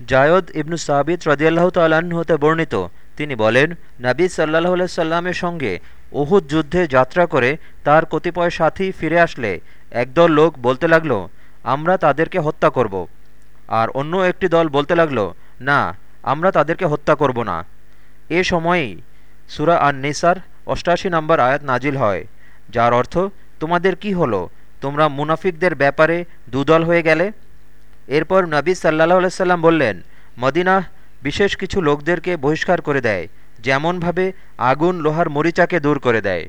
জায়দ ইবনু সাবিত রদিয়াল্লাহ তাল্লাহ্ন হতে বর্ণিত। তিনি বলেন, নাবী সাল্লাহ সাল্লামের সঙ্গে উহুদ যুদ্ধে যাত্রা করে তার কতিপয় সাথী ফিরে আসলে। একদল লোক বলতে লাগল, আমরা তাদেরকে হত্যা করব। আর অন্য একটি দল বলতে লাগল, না, আমরা তাদেরকে হত্যা করব না। এ সময়েই সুরা আর নিসার অষ্টাশি নম্বর আয়াত নাজিল হয়, যার অর্থ, তোমাদের কি হলো? তোমরা মুনাফিকদের ব্যাপারে দুদল হয়ে গেলে? এরপর নবী সাল্লাহ সাল্লাম বললেন মদিনাহ বিশেষ কিছু লোকদেরকে বহিষ্কার করে দেয়, যেমনভাবে আগুন লোহার মরিচাকে দূর করে দেয়।